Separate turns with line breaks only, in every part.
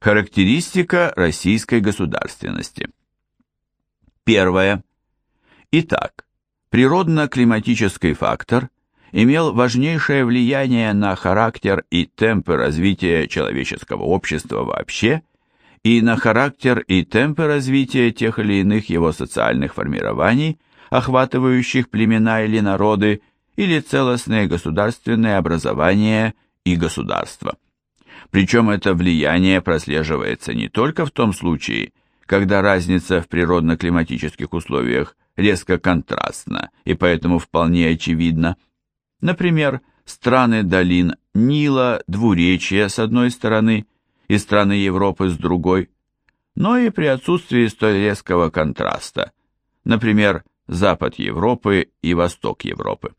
Характеристика российской государственности. Первое. Итак, природно-климатический фактор имел важнейшее влияние на характер и темпы развития человеческого общества вообще и на характер и темпы развития тех или иных его социальных формирований, охватывающих племена или народы, или целостные государственные образования и государства. Причем это влияние прослеживается не только в том случае, когда разница в природно-климатических условиях резко контрастна и поэтому вполне очевидна. Например, страны долин Нила, двуречья с одной стороны и страны Европы с другой, но и при отсутствии столь резкого контраста, например, Запад Европы и Восток Европы.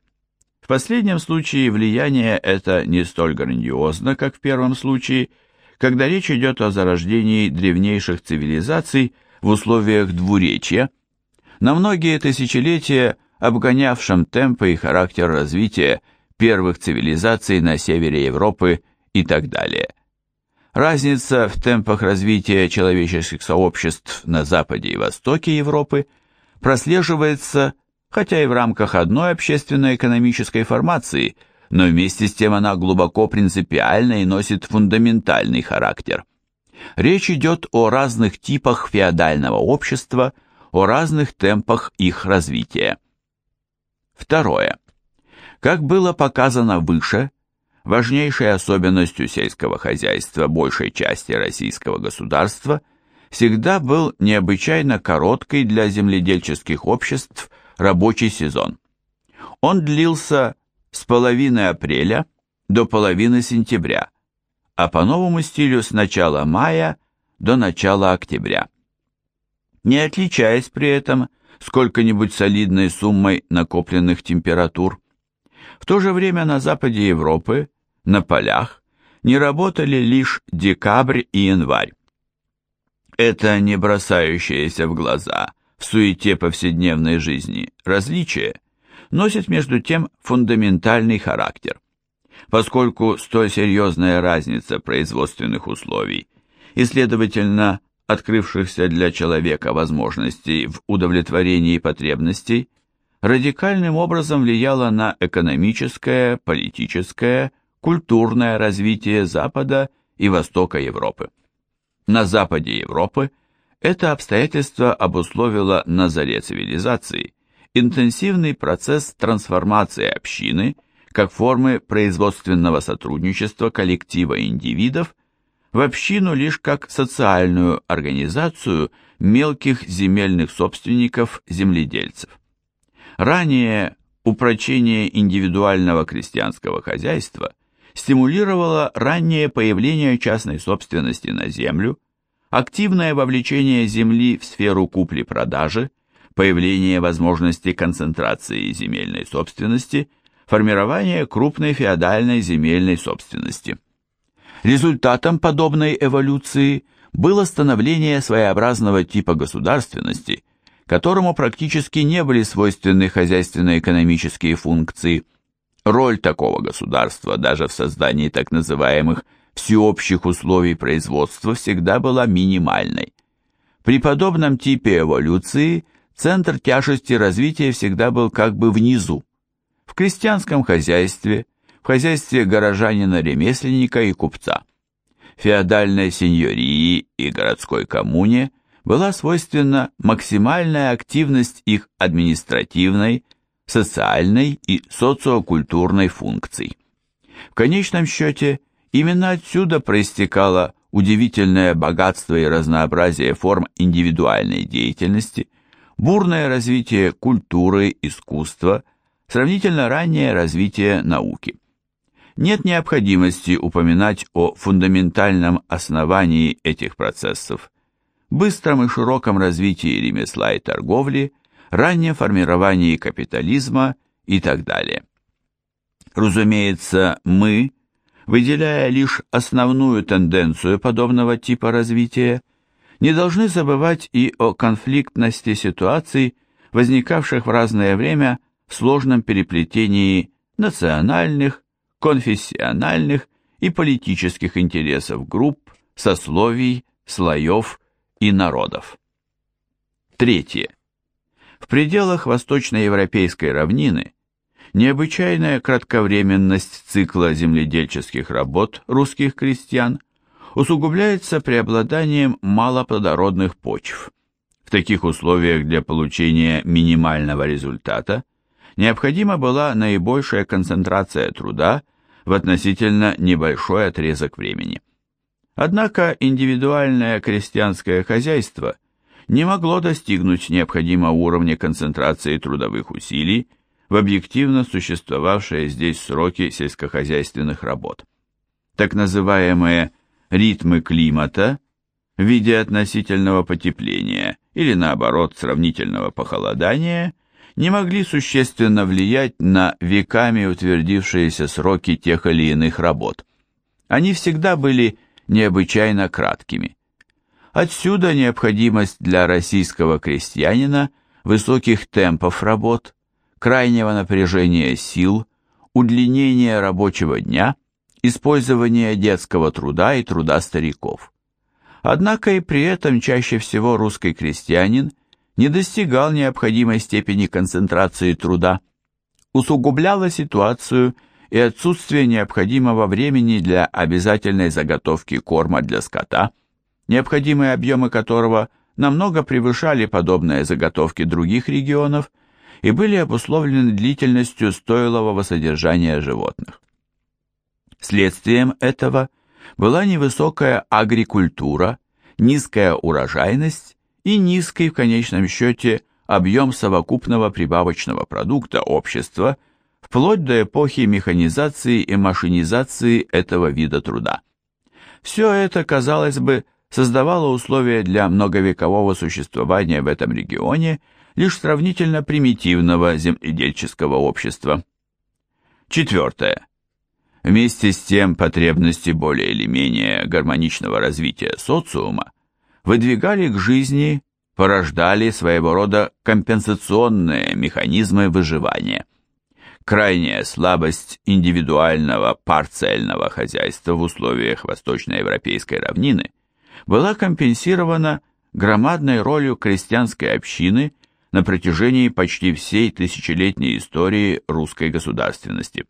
Последнем случае влияние это не столь грандиозно, как в первом случае, когда речь идет о зарождении древнейших цивилизаций в условиях двуречья, на многие тысячелетия обгонявшим темпы и характер развития первых цивилизаций на севере Европы и так далее. Разница в темпах развития человеческих сообществ на западе и востоке Европы прослеживается хотя и в рамках одной общественно-экономической формации, но вместе с тем она глубоко принципиальна и носит фундаментальный характер. Речь идет о разных типах феодального общества, о разных темпах их развития. Второе. Как было показано выше, важнейшей особенностью сельского хозяйства большей части российского государства всегда был необычайно короткий для земледельческих обществ рабочий сезон. Он длился с половины апреля до половины сентября, а по новому стилю с начала мая до начала октября. Не отличаясь при этом сколько-нибудь солидной суммой накопленных температур. В то же время на западе Европы, на полях, не работали лишь декабрь и январь. Это не бросающееся в глаза в суете повседневной жизни различие носит между тем фундаментальный характер. Поскольку столь серьезная разница производственных условий и, следовательно, открывшихся для человека возможностей в удовлетворении потребностей, радикальным образом влияла на экономическое, политическое, культурное развитие Запада и Востока Европы. На Западе Европы это обстоятельство обусловило на заре цивилизации интенсивный процесс трансформации общины как формы производственного сотрудничества коллектива индивидов в общину лишь как социальную организацию мелких земельных собственников-земледельцев. Ранее упрочение индивидуального крестьянского хозяйства стимулировало раннее появление частной собственности на землю, активное вовлечение земли в сферу купли-продажи, появление возможности концентрации земельной собственности, формирование крупной феодальной земельной собственности. Результатом подобной эволюции было становление своеобразного типа государственности, которому практически не были свойственны хозяйственно-экономические функции. Роль такого государства даже в создании так называемых всеобщих условий производства всегда была минимальной. При подобном типе эволюции центр тяжести развития всегда был как бы внизу. В крестьянском хозяйстве, в хозяйстве горожанина-ремесленника и купца. Феодальной сеньории и городской коммуне была свойственна максимальная активность их административной, социальной и социокультурной функций. В конечном счете, именно отсюда проистекало удивительное богатство и разнообразие форм индивидуальной деятельности, бурное развитие культуры, искусства, сравнительно раннее развитие науки. Нет необходимости упоминать о фундаментальном основании этих процессов, быстром и широком развитии ремесла и торговли, раннем формировании капитализма и так далее. Разумеется, мы, выделяя лишь основную тенденцию подобного типа развития, не должны забывать и о конфликтности ситуаций, возникавших в разное время в сложном переплетении национальных, конфессиональных и политических интересов групп, сословий, слоев и народов. Третье. В пределах восточноевропейской равнины необычайная кратковременность цикла земледельческих работ русских крестьян усугубляется преобладанием малоплодородных почв. В таких условиях для получения минимального результата необходима была наибольшая концентрация труда в относительно небольшой отрезок времени. Однако индивидуальное крестьянское хозяйство не могло достигнуть необходимого уровня концентрации трудовых усилий в объективно существовавшие здесь сроки сельскохозяйственных работ. Так называемые ритмы климата в виде относительного потепления или наоборот сравнительного похолодания не могли существенно влиять на веками утвердившиеся сроки тех или иных работ. Они всегда были необычайно краткими. Отсюда необходимость для российского крестьянина высоких темпов работ, крайнего напряжения сил, удлинения рабочего дня, использования детского труда и труда стариков. Однако и при этом чаще всего русский крестьянин не достигал необходимой степени концентрации труда, усугубляло ситуацию и отсутствие необходимого времени для обязательной заготовки корма для скота, необходимые объемы которого намного превышали подобные заготовки других регионов и были обусловлены длительностью стойлового содержания животных. Следствием этого была невысокая агрикультура, низкая урожайность и низкий в конечном счете объем совокупного прибавочного продукта общества вплоть до эпохи механизации и машинизации этого вида труда. Все это, казалось бы, создавало условия для многовекового существования в этом регионе лишь сравнительно примитивного земледельческого общества. Четвертое. Вместе с тем потребности более или менее гармоничного развития социума выдвигали к жизни, порождали своего рода компенсационные механизмы выживания. Крайняя слабость индивидуального парцельного хозяйства в условиях восточноевропейской равнины была компенсирована громадной ролью крестьянской общины на протяжении почти всей тысячелетней истории русской государственности.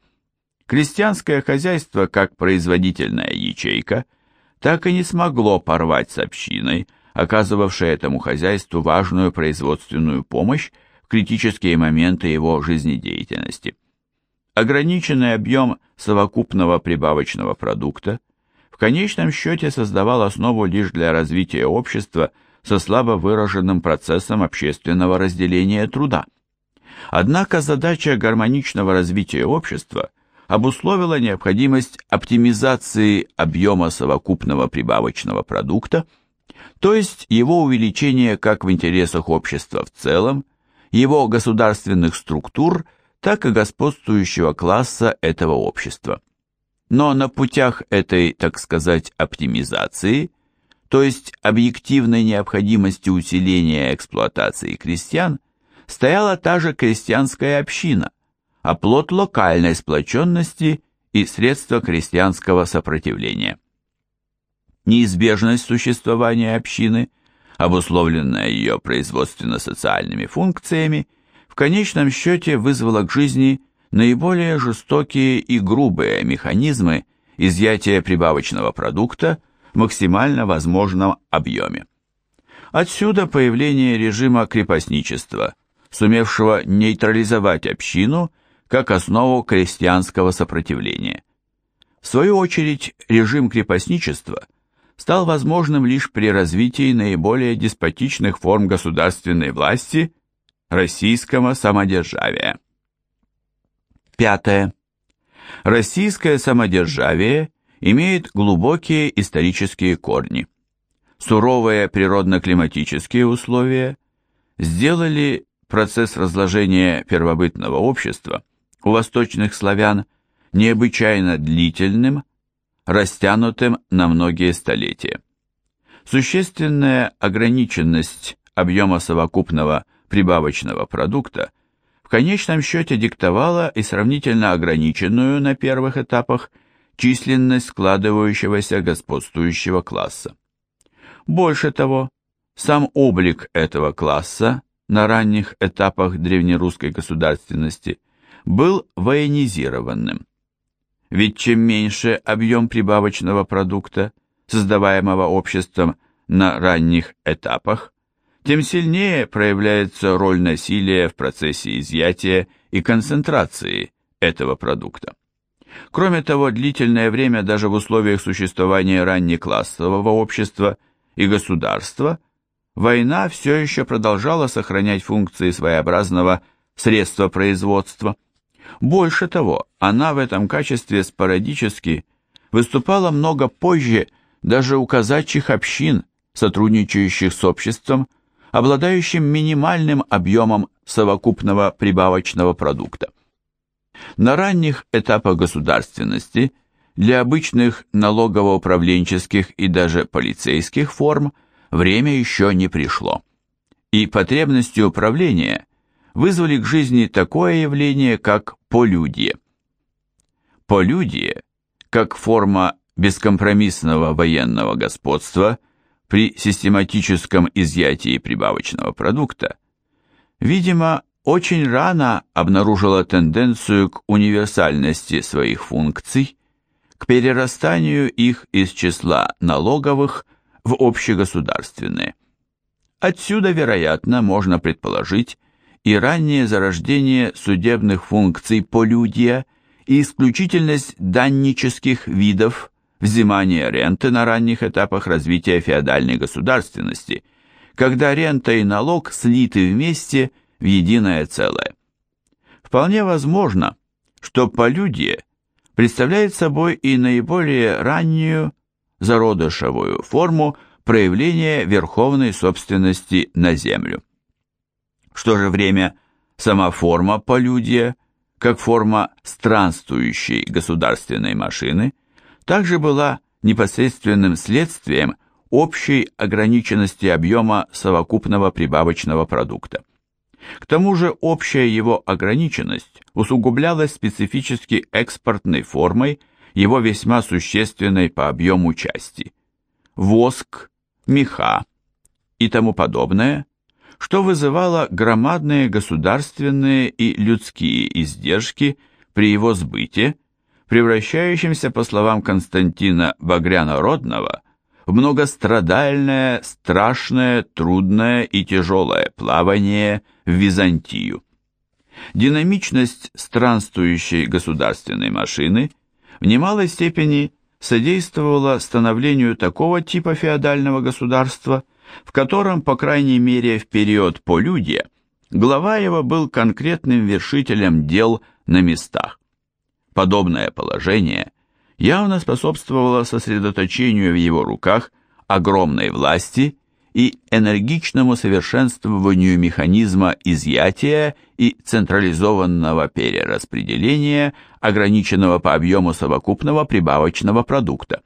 Крестьянское хозяйство как производительная ячейка – так и не смогло порвать с общиной, оказывавшей этому хозяйству важную производственную помощь в критические моменты его жизнедеятельности. Ограниченный объем совокупного прибавочного продукта в конечном счете создавал основу лишь для развития общества со слабо выраженным процессом общественного разделения труда. Однако задача гармоничного развития общества – обусловила необходимость оптимизации объема совокупного прибавочного продукта, то есть его увеличения как в интересах общества в целом, его государственных структур, так и господствующего класса этого общества. Но на путях этой, так сказать, оптимизации, то есть объективной необходимости усиления эксплуатации крестьян, стояла та же крестьянская община – а плод локальной сплоченности и средства крестьянского сопротивления. Неизбежность существования общины, обусловленная ее производственно-социальными функциями, в конечном счете вызвала к жизни наиболее жестокие и грубые механизмы изъятия прибавочного продукта в максимально возможном объеме. Отсюда появление режима крепостничества, сумевшего нейтрализовать общину как основу крестьянского сопротивления. В свою очередь, режим крепостничества стал возможным лишь при развитии наиболее деспотичных форм государственной власти российского самодержавия. Пятое. Российское самодержавие имеет глубокие исторические корни. Суровые природно-климатические условия сделали процесс разложения первобытного общества у восточных славян необычайно длительным, растянутым на многие столетия. Существенная ограниченность объема совокупного прибавочного продукта в конечном счете диктовала и сравнительно ограниченную на первых этапах численность складывающегося господствующего класса. Больше того, сам облик этого класса на ранних этапах древнерусской государственности был военизированным. Ведь чем меньше объем прибавочного продукта, создаваемого обществом на ранних этапах, тем сильнее проявляется роль насилия в процессе изъятия и концентрации этого продукта. Кроме того, длительное время даже в условиях существования раннеклассового общества и государства война все еще продолжала сохранять функции своеобразного средства производства. Больше того, она в этом качестве спорадически выступала много позже даже у казачьих общин, сотрудничающих с обществом, обладающим минимальным объемом совокупного прибавочного продукта. На ранних этапах государственности для обычных налогово-управленческих и даже полицейских форм время еще не пришло. И потребности управления вызвали к жизни такое явление, как полюдие. Полюдие, как форма бескомпромиссного военного господства при систематическом изъятии прибавочного продукта, видимо, очень рано обнаружила тенденцию к универсальности своих функций, к перерастанию их из числа налоговых в общегосударственные. Отсюда, вероятно, можно предположить и раннее зарождение судебных функций полюдия и исключительность даннических видов взимания ренты на ранних этапах развития феодальной государственности, когда рента и налог слиты вместе – в единое целое. Вполне возможно, что полюдие представляет собой и наиболее раннюю зародышевую форму проявления верховной собственности на землю. В то же время сама форма полюдия, как форма странствующей государственной машины, также была непосредственным следствием общей ограниченности объема совокупного прибавочного продукта. К тому же общая его ограниченность усугублялась специфически экспортной формой его весьма существенной по объему части. Воск, меха и тому подобное, что вызывало громадные государственные и людские издержки при его сбыте, превращающимся, по словам Константина Багрянородного, в многострадальное, страшное, трудное и тяжелое плавание в Византию. Динамичность странствующей государственной машины в немалой степени содействовала становлению такого типа феодального государства, в котором, по крайней мере в период полюдия, глава его был конкретным вершителем дел на местах. Подобное положение явно способствовало сосредоточению в его руках огромной власти и энергичному совершенствованию механизма изъятия и централизованного перераспределения ограниченного по объему совокупного прибавочного продукта.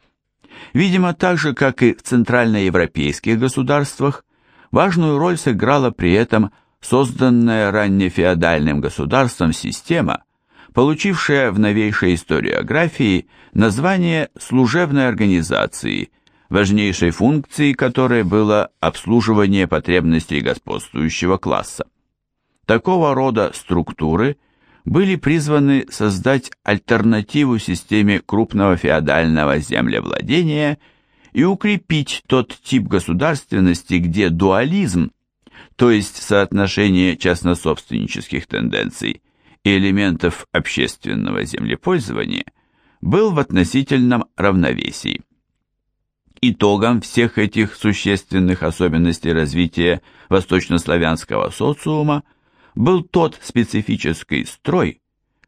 Видимо, так же, как и в центральноевропейских государствах, важную роль сыграла при этом созданная раннефеодальным государством система, получившая в новейшей историографии название служебной организации – важнейшей функцией которой было обслуживание потребностей господствующего класса. Такого рода структуры были призваны создать альтернативу системе крупного феодального землевладения и укрепить тот тип государственности, где дуализм, то есть соотношение частнособственнических тенденций и элементов общественного землепользования, был в относительном равновесии. Итогом всех этих существенных особенностей развития восточнославянского социума был тот специфический строй,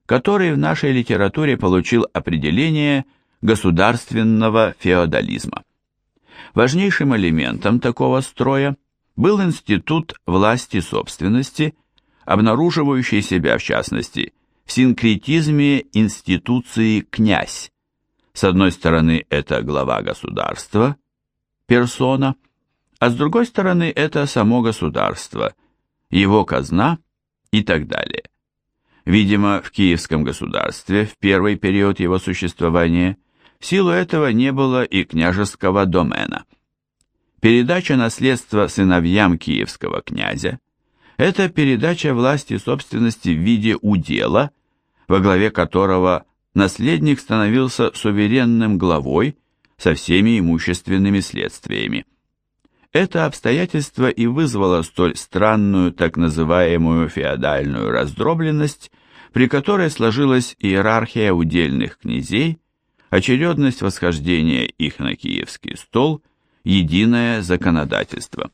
который в нашей литературе получил определение государственного феодализма. Важнейшим элементом такого строя был институт власти собственности, обнаруживающий себя в частности в синкретизме институции «князь», с одной стороны, это глава государства, персона, а с другой стороны, это само государство, его казна и так далее. Видимо, в Киевском государстве в первый период его существования В силу этого не было и княжеского домена. Передача наследства сыновьям киевского князя – это передача власти собственности в виде удела, во главе которого наследник становился суверенным главой со всеми имущественными следствиями. Это обстоятельство и вызвало столь странную так называемую феодальную раздробленность, при которой сложилась иерархия удельных князей, очередность восхождения их на киевский стол, единое законодательство.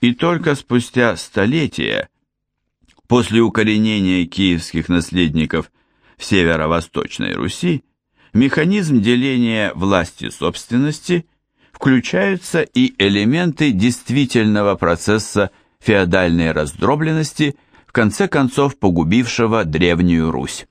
И только спустя столетия, после укоренения киевских наследников в северо-восточной Руси, механизм деления власти собственности включаются и элементы действительного процесса феодальной раздробленности, в конце концов погубившего Древнюю Русь.